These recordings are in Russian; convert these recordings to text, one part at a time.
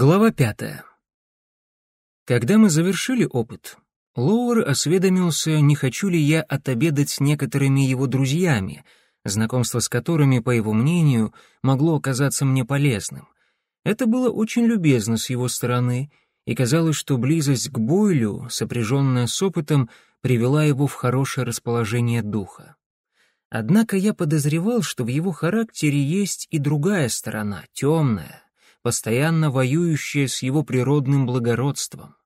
Глава пятая. Когда мы завершили опыт, Лоуэр осведомился, не хочу ли я отобедать с некоторыми его друзьями, знакомство с которыми, по его мнению, могло оказаться мне полезным. Это было очень любезно с его стороны, и казалось, что близость к Бойлю, сопряженная с опытом, привела его в хорошее расположение духа. Однако я подозревал, что в его характере есть и другая сторона, темная, постоянно воюющая с его природным благородством.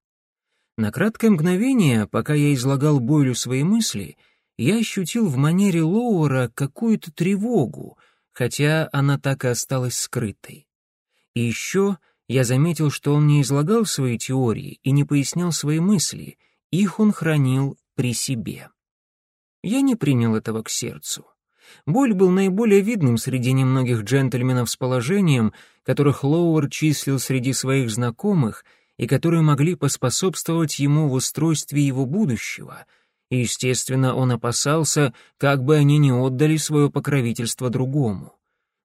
На краткое мгновение, пока я излагал Бойлю свои мысли, я ощутил в манере Лоуэра какую-то тревогу, хотя она так и осталась скрытой. И еще я заметил, что он не излагал свои теории и не пояснял свои мысли, их он хранил при себе. Я не принял этого к сердцу. Боль был наиболее видным среди немногих джентльменов с положением, которых Лоуэр числил среди своих знакомых и которые могли поспособствовать ему в устройстве его будущего, и, естественно, он опасался, как бы они не отдали свое покровительство другому.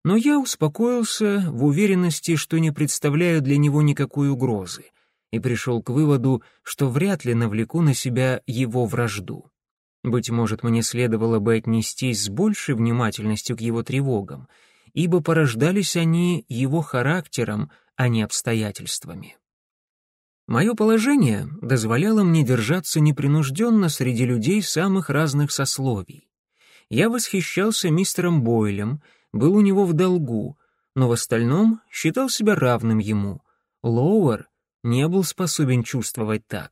Но я успокоился в уверенности, что не представляю для него никакой угрозы, и пришел к выводу, что вряд ли навлеку на себя его вражду. Быть может, мне следовало бы отнестись с большей внимательностью к его тревогам, ибо порождались они его характером, а не обстоятельствами. Мое положение дозволяло мне держаться непринужденно среди людей самых разных сословий. Я восхищался мистером Бойлем, был у него в долгу, но в остальном считал себя равным ему. Лоуэр не был способен чувствовать так.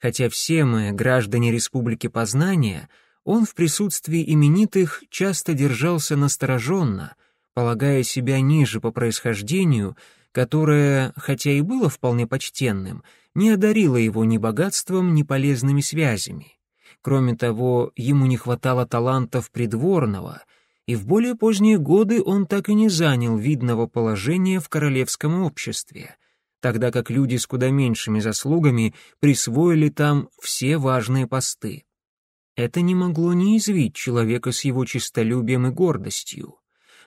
Хотя все мы, граждане Республики Познания, он в присутствии именитых часто держался настороженно, полагая себя ниже по происхождению, которое, хотя и было вполне почтенным, не одарило его ни богатством, ни полезными связями. Кроме того, ему не хватало талантов придворного, и в более поздние годы он так и не занял видного положения в королевском обществе — тогда как люди с куда меньшими заслугами присвоили там все важные посты. Это не могло не извить человека с его честолюбием и гордостью.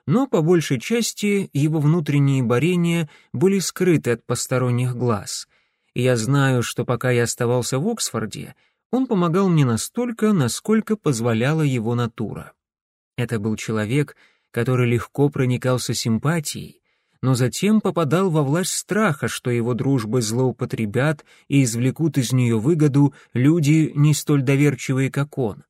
Но по большей части его внутренние борения были скрыты от посторонних глаз. И я знаю, что пока я оставался в Оксфорде, он помогал мне настолько, насколько позволяла его натура. Это был человек, который легко проникался симпатией, но затем попадал во власть страха, что его дружбы злоупотребят и извлекут из нее выгоду люди не столь доверчивые, как он.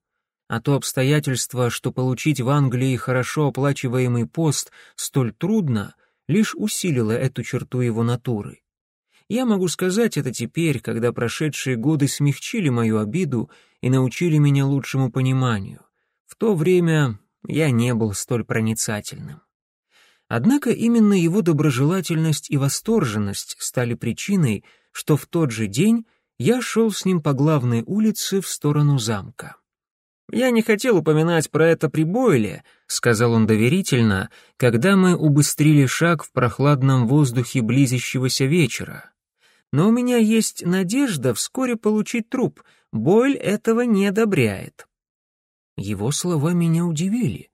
А то обстоятельство, что получить в Англии хорошо оплачиваемый пост столь трудно, лишь усилило эту черту его натуры. Я могу сказать это теперь, когда прошедшие годы смягчили мою обиду и научили меня лучшему пониманию. В то время я не был столь проницательным. Однако именно его доброжелательность и восторженность стали причиной, что в тот же день я шел с ним по главной улице в сторону замка. «Я не хотел упоминать про это при Бойле», — сказал он доверительно, когда мы убыстрили шаг в прохладном воздухе близящегося вечера. «Но у меня есть надежда вскоре получить труп. Бойль этого не одобряет». Его слова меня удивили.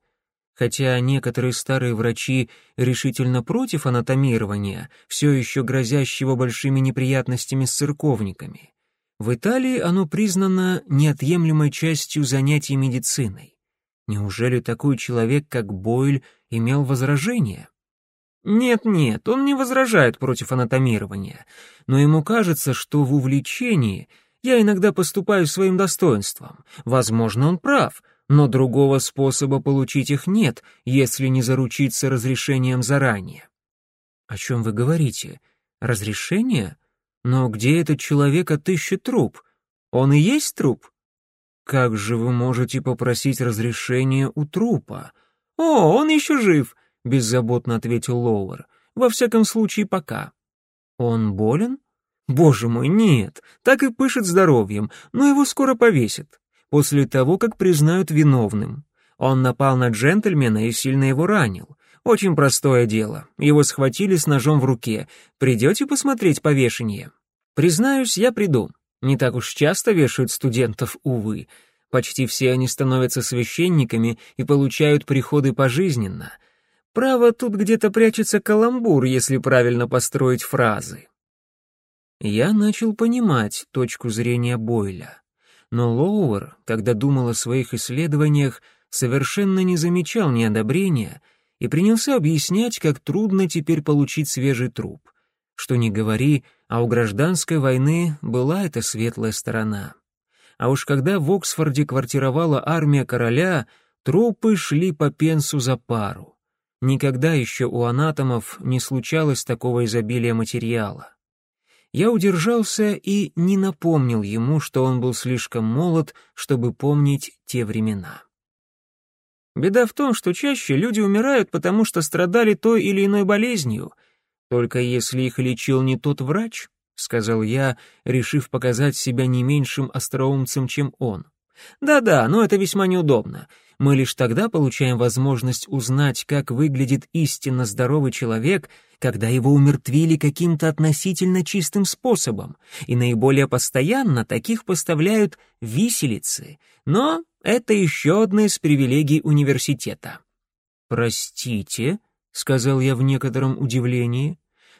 Хотя некоторые старые врачи решительно против анатомирования, все еще грозящего большими неприятностями с церковниками. В Италии оно признано неотъемлемой частью занятий медициной. Неужели такой человек, как Бойль, имел возражения? Нет-нет, он не возражает против анатомирования, но ему кажется, что в увлечении я иногда поступаю своим достоинством. Возможно, он прав, но другого способа получить их нет, если не заручиться разрешением заранее. О чем вы говорите? Разрешение? Но где этот человек отыщет труп? Он и есть труп? Как же вы можете попросить разрешения у трупа? О, он еще жив, беззаботно ответил Лоуэр. Во всяком случае, пока. Он болен? Боже мой, нет, так и пышет здоровьем, но его скоро повесят после того, как признают виновным. Он напал на джентльмена и сильно его ранил. Очень простое дело. Его схватили с ножом в руке. Придете посмотреть повешение? Признаюсь, я приду. Не так уж часто вешают студентов, увы. Почти все они становятся священниками и получают приходы пожизненно. Право, тут где-то прячется каламбур, если правильно построить фразы. Я начал понимать точку зрения Бойля. Но Лоуэр, когда думал о своих исследованиях, совершенно не замечал неодобрения и принялся объяснять, как трудно теперь получить свежий труп. Что ни говори, а у гражданской войны была эта светлая сторона. А уж когда в Оксфорде квартировала армия короля, трупы шли по пенсу за пару. Никогда еще у анатомов не случалось такого изобилия материала. Я удержался и не напомнил ему, что он был слишком молод, чтобы помнить те времена. Беда в том, что чаще люди умирают, потому что страдали той или иной болезнью, только если их лечил не тот врач, сказал я, решив показать себя не меньшим остроумцем, чем он. Да-да, но это весьма неудобно. Мы лишь тогда получаем возможность узнать, как выглядит истинно здоровый человек, когда его умертвили каким-то относительно чистым способом, и наиболее постоянно таких поставляют виселицы. Но это еще одна из привилегий университета. «Простите», — сказал я в некотором удивлении.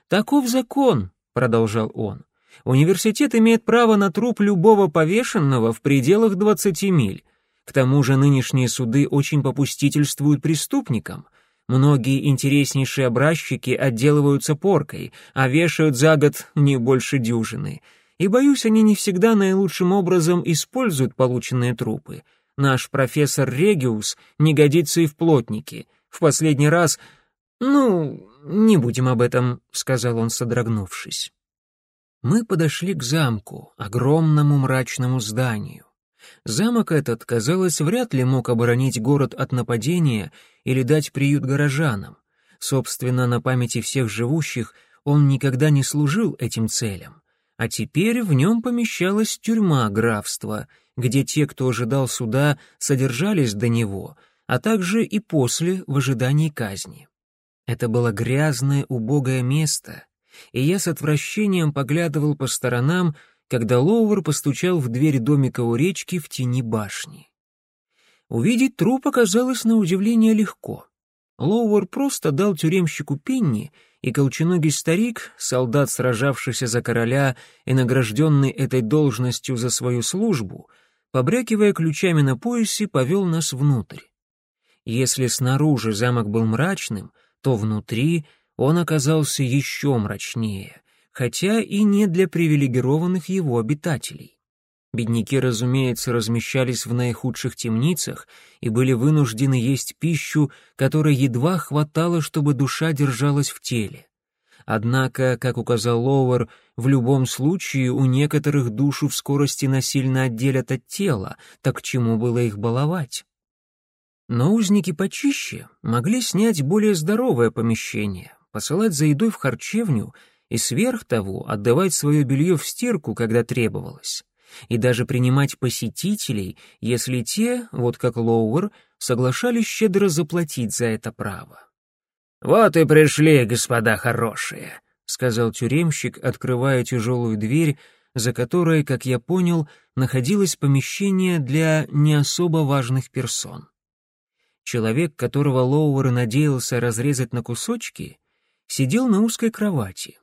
«Таков закон», — продолжал он. «Университет имеет право на труп любого повешенного в пределах 20 миль. К тому же нынешние суды очень попустительствуют преступникам. Многие интереснейшие образчики отделываются поркой, а вешают за год не больше дюжины. И, боюсь, они не всегда наилучшим образом используют полученные трупы. Наш профессор Региус не годится и в плотники. В последний раз... Ну, не будем об этом, — сказал он, содрогнувшись. Мы подошли к замку, огромному мрачному зданию. Замок этот, казалось, вряд ли мог оборонить город от нападения или дать приют горожанам. Собственно, на памяти всех живущих он никогда не служил этим целям. А теперь в нем помещалась тюрьма графства, где те, кто ожидал суда, содержались до него, а также и после в ожидании казни. Это было грязное, убогое место, и я с отвращением поглядывал по сторонам, когда Лоуэр постучал в дверь домика у речки в тени башни. Увидеть труп оказалось на удивление легко. Лоуэр просто дал тюремщику пенни, и колченогий старик, солдат, сражавшийся за короля и награжденный этой должностью за свою службу, побрякивая ключами на поясе, повел нас внутрь. Если снаружи замок был мрачным, то внутри он оказался еще мрачнее, хотя и не для привилегированных его обитателей. Бедняки, разумеется, размещались в наихудших темницах и были вынуждены есть пищу, которой едва хватало, чтобы душа держалась в теле. Однако, как указал Лоуэр, в любом случае у некоторых душу в скорости насильно отделят от тела, так чему было их баловать? Но узники почище могли снять более здоровое помещение, посылать за едой в харчевню и сверх того отдавать свое белье в стирку, когда требовалось, и даже принимать посетителей, если те, вот как Лоуэр, соглашались щедро заплатить за это право. «Вот и пришли, господа хорошие», — сказал тюремщик, открывая тяжелую дверь, за которой, как я понял, находилось помещение для не особо важных персон. Человек, которого Лоуэр надеялся разрезать на кусочки, сидел на узкой кровати.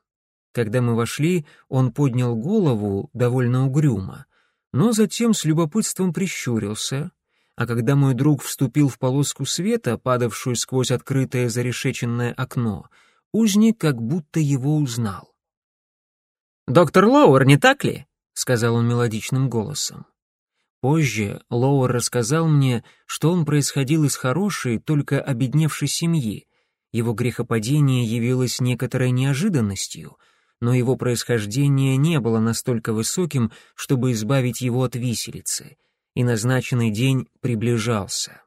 Когда мы вошли, он поднял голову довольно угрюмо, но затем с любопытством прищурился, а когда мой друг вступил в полоску света, падавшую сквозь открытое зарешеченное окно, узник как будто его узнал. «Доктор Лоуэр, не так ли?» — сказал он мелодичным голосом. Позже Лоуэр рассказал мне, что он происходил из хорошей, только обедневшей семьи, его грехопадение явилось некоторой неожиданностью, но его происхождение не было настолько высоким, чтобы избавить его от виселицы, и назначенный день приближался.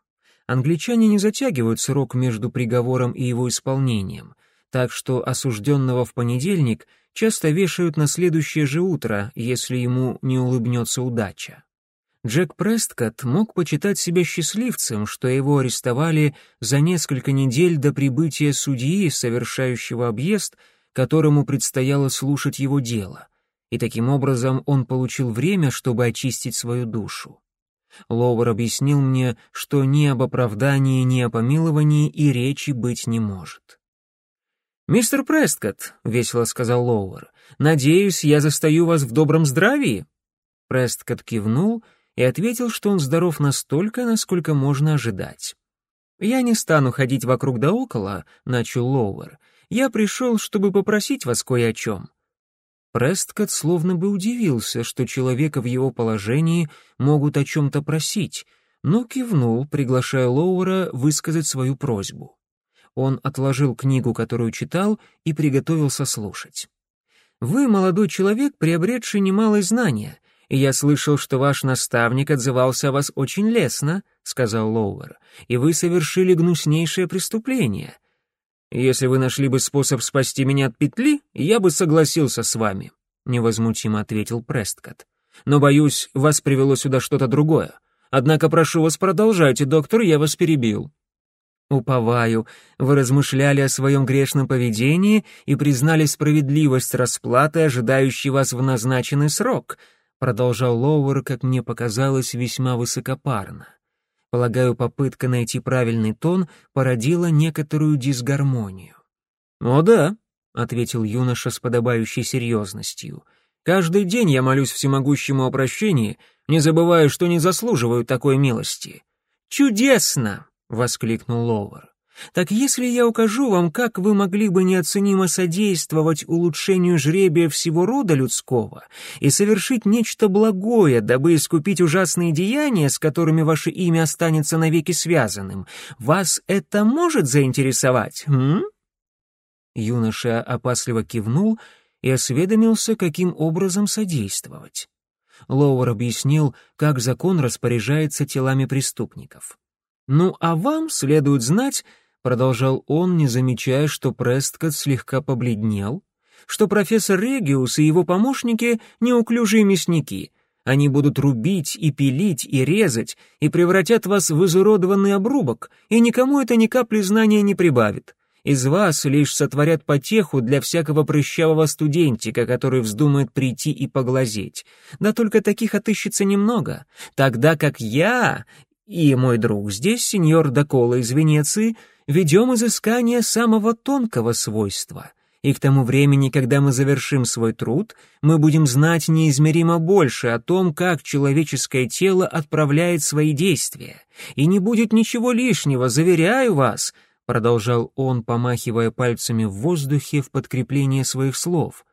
Англичане не затягивают срок между приговором и его исполнением, так что осужденного в понедельник часто вешают на следующее же утро, если ему не улыбнется удача. Джек Престкотт мог почитать себя счастливцем, что его арестовали за несколько недель до прибытия судьи, совершающего объезд, которому предстояло слушать его дело, и таким образом он получил время, чтобы очистить свою душу. Лоуэр объяснил мне, что ни об оправдании, ни о помиловании и речи быть не может. «Мистер Престкотт», — весело сказал Лоуэр, — «надеюсь, я застаю вас в добром здравии?» Престкотт кивнул и ответил, что он здоров настолько, насколько можно ожидать. «Я не стану ходить вокруг да около», — начал Лоуэр. «Я пришел, чтобы попросить вас кое о чем». Престкотт словно бы удивился, что человека в его положении могут о чем-то просить, но кивнул, приглашая Лоуэра высказать свою просьбу. Он отложил книгу, которую читал, и приготовился слушать. «Вы молодой человек, приобретший немалое знания, и я слышал, что ваш наставник отзывался о вас очень лестно», — сказал Лоуэр, «и вы совершили гнуснейшее преступление. Если вы нашли бы способ спасти меня от петли, я бы согласился с вами», — невозмутимо ответил Престкотт. «Но, боюсь, вас привело сюда что-то другое. Однако прошу вас, продолжайте, доктор, я вас перебил». Уповаю, вы размышляли о своем грешном поведении и признали справедливость расплаты, ожидающей вас в назначенный срок, продолжал Лоуэр, как мне показалось, весьма высокопарно. Полагаю, попытка найти правильный тон породила некоторую дисгармонию. «О да», — ответил юноша с подобающей серьезностью. «Каждый день я молюсь всемогущему о прощении, не забывая, что не заслуживаю такой милости». «Чудесно!» — воскликнул Ловер. «Так если я укажу вам, как вы могли бы неоценимо содействовать улучшению жребия всего рода людского и совершить нечто благое, дабы искупить ужасные деяния, с которыми ваше имя останется навеки связанным, вас это может заинтересовать, м?» Юноша опасливо кивнул и осведомился, каким образом содействовать. Лоуэр объяснил, как закон распоряжается телами преступников. «Ну, а вам следует знать», — продолжал он, не замечая, что Престкот слегка побледнел, «что профессор Региус и его помощники — неуклюжие мясники. Они будут рубить и пилить и резать, и превратят вас в изуродованный обрубок, и никому это ни капли знания не прибавит. Из вас лишь сотворят потеху для всякого прыщавого студентика, который вздумает прийти и поглазеть. Да только таких отыщется немного, тогда как я и мой друг здесь, сеньор Докола из Венеции, ведем изыскание самого тонкого свойства. И к тому времени, когда мы завершим свой труд, мы будем знать неизмеримо больше о том, как человеческое тело отправляет свои действия. И не будет ничего лишнего, заверяю вас, продолжал он, помахивая пальцами в воздухе в подкрепление своих слов.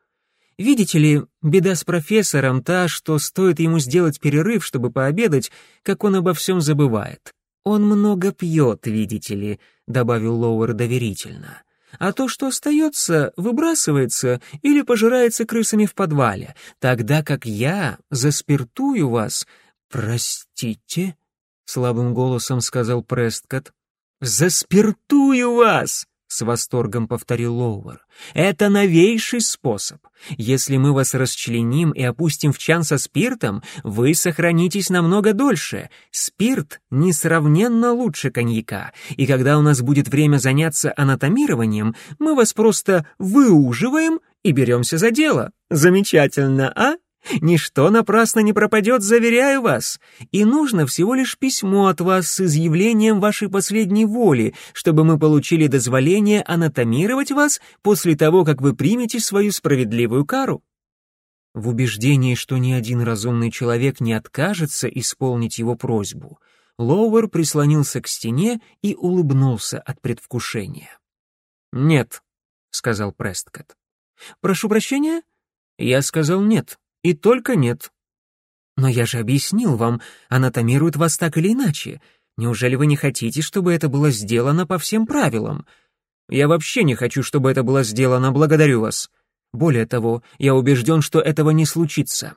Видите ли, беда с профессором та, что стоит ему сделать перерыв, чтобы пообедать, как он обо всем забывает. Он много пьет, видите ли, добавил Лоуэр доверительно. А то, что остается, выбрасывается или пожирается крысами в подвале, тогда как я заспиртую вас. Простите, слабым голосом сказал Престкот. Заспиртую вас! С восторгом повторил Лоуэр. Это новейший способ. Если мы вас расчленим и опустим в чан со спиртом, вы сохранитесь намного дольше. Спирт несравненно лучше коньяка, и когда у нас будет время заняться анатомированием, мы вас просто выуживаем и беремся за дело. Замечательно, а? Ничто напрасно не пропадет, заверяю вас. И нужно всего лишь письмо от вас с изъявлением вашей последней воли, чтобы мы получили дозволение анатомировать вас после того, как вы примете свою справедливую кару. В убеждении, что ни один разумный человек не откажется исполнить его просьбу, Лоуэр прислонился к стене и улыбнулся от предвкушения. «Нет», — сказал Престкотт. «Прошу прощения?» «Я сказал нет», и только нет. Но я же объяснил вам, анатомируют вас так или иначе. Неужели вы не хотите, чтобы это было сделано по всем правилам? Я вообще не хочу, чтобы это было сделано, благодарю вас. Более того, я убежден, что этого не случится.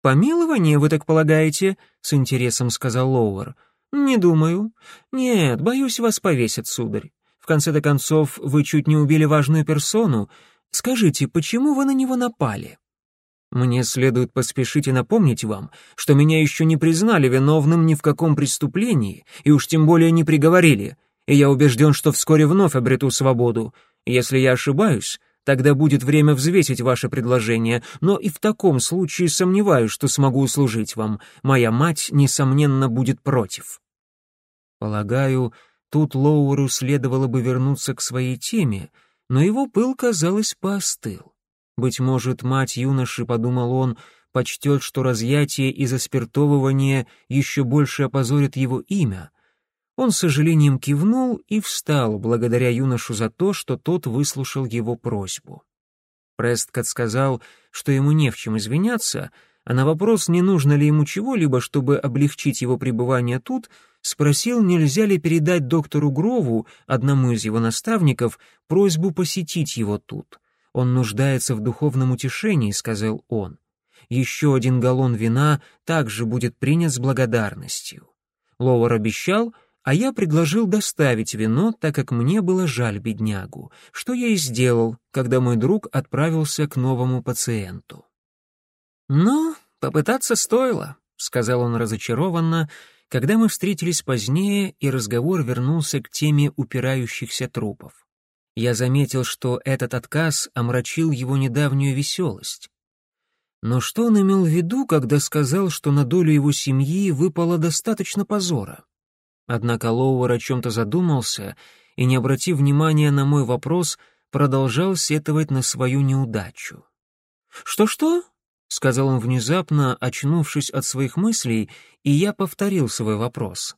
«Помилование, вы так полагаете?» — с интересом сказал Лоуэр. «Не думаю. Нет, боюсь, вас повесят, сударь. В конце-то концов, вы чуть не убили важную персону. Скажите, почему вы на него напали?» Мне следует поспешить и напомнить вам, что меня еще не признали виновным ни в каком преступлении, и уж тем более не приговорили, и я убежден, что вскоре вновь обрету свободу. Если я ошибаюсь, тогда будет время взвесить ваше предложение, но и в таком случае сомневаюсь, что смогу услужить вам. Моя мать, несомненно, будет против». Полагаю, тут Лоуэру следовало бы вернуться к своей теме, но его пыл, казалось, поостыл. Быть может, мать юноши, подумал он, почтет, что разъятие и заспиртовывание еще больше опозорит его имя. Он с сожалением кивнул и встал, благодаря юношу за то, что тот выслушал его просьбу. Престкот сказал, что ему не в чем извиняться, а на вопрос, не нужно ли ему чего-либо, чтобы облегчить его пребывание тут, спросил, нельзя ли передать доктору Грову, одному из его наставников, просьбу посетить его тут. «Он нуждается в духовном утешении», — сказал он. «Еще один галлон вина также будет принят с благодарностью». Лоуэр обещал, а я предложил доставить вино, так как мне было жаль беднягу, что я и сделал, когда мой друг отправился к новому пациенту. «Ну, попытаться стоило», — сказал он разочарованно, когда мы встретились позднее, и разговор вернулся к теме упирающихся трупов. Я заметил, что этот отказ омрачил его недавнюю веселость. Но что он имел в виду, когда сказал, что на долю его семьи выпало достаточно позора? Однако Лоуэр о чем-то задумался и, не обратив внимания на мой вопрос, продолжал сетовать на свою неудачу. «Что-что?» — сказал он внезапно, очнувшись от своих мыслей, и я повторил свой вопрос.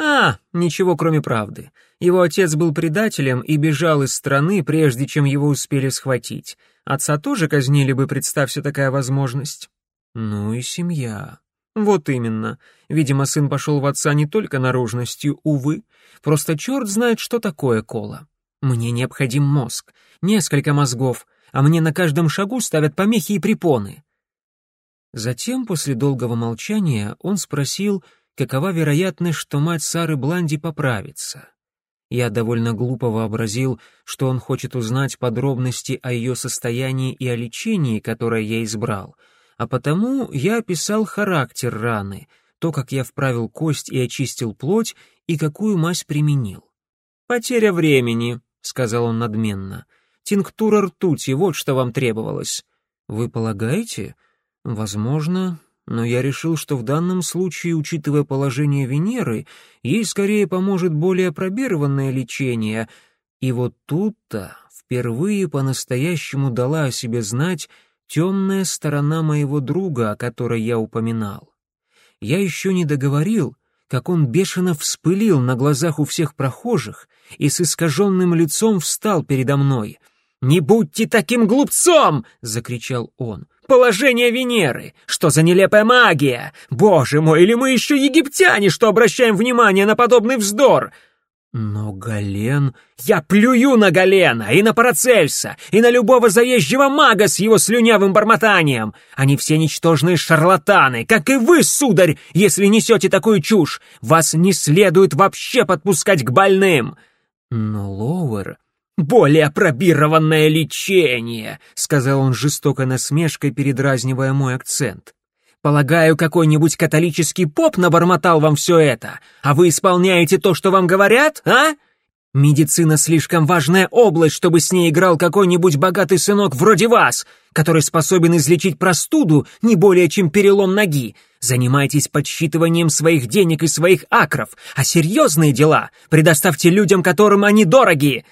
«А, ничего кроме правды. Его отец был предателем и бежал из страны, прежде чем его успели схватить. Отца тоже казнили бы, представься такая возможность». «Ну и семья». «Вот именно. Видимо, сын пошел в отца не только наружностью, увы. Просто черт знает, что такое кола. Мне необходим мозг, несколько мозгов, а мне на каждом шагу ставят помехи и препоны. Затем, после долгого молчания, он спросил, какова вероятность, что мать Сары Бланди поправится. Я довольно глупо вообразил, что он хочет узнать подробности о ее состоянии и о лечении, которое я избрал, а потому я описал характер раны, то, как я вправил кость и очистил плоть, и какую мазь применил. «Потеря времени», — сказал он надменно. Тинктура ртути, вот что вам требовалось. Вы полагаете? Возможно, но я решил, что в данном случае, учитывая положение Венеры, ей скорее поможет более пробированное лечение. И вот тут-то впервые по-настоящему дала о себе знать темная сторона моего друга, о которой я упоминал. Я еще не договорил, как он бешено вспылил на глазах у всех прохожих и с искаженным лицом встал передо мной — «Не будьте таким глупцом!» — закричал он. «Положение Венеры! Что за нелепая магия! Боже мой, или мы еще египтяне, что обращаем внимание на подобный вздор!» «Но Гален...» «Я плюю на Галена, и на Парацельса, и на любого заезжего мага с его слюнявым бормотанием! Они все ничтожные шарлатаны, как и вы, сударь, если несете такую чушь! Вас не следует вообще подпускать к больным!» Но Лоуэр «Более пробированное лечение», — сказал он жестокой насмешкой, передразнивая мой акцент. «Полагаю, какой-нибудь католический поп набормотал вам все это, а вы исполняете то, что вам говорят, а? Медицина слишком важная область, чтобы с ней играл какой-нибудь богатый сынок вроде вас, который способен излечить простуду не более чем перелом ноги. Занимайтесь подсчитыванием своих денег и своих акров, а серьезные дела предоставьте людям, которым они дороги.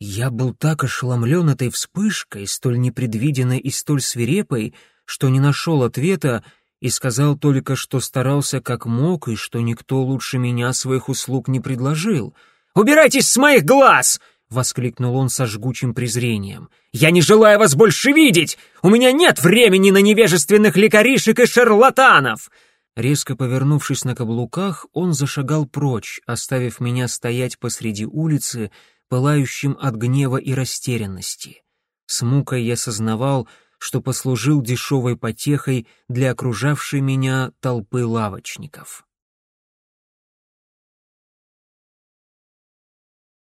Я был так ошеломлен этой вспышкой, столь непредвиденной и столь свирепой, что не нашел ответа и сказал только, что старался как мог и что никто лучше меня своих услуг не предложил. «Убирайтесь с моих глаз!» — воскликнул он со жгучим презрением. «Я не желаю вас больше видеть! У меня нет времени на невежественных лекаришек и шарлатанов!» Резко повернувшись на каблуках, он зашагал прочь, оставив меня стоять посреди улицы, пылающим от гнева и растерянности. С мукой я сознавал, что послужил дешевой потехой для окружавшей меня толпы лавочников.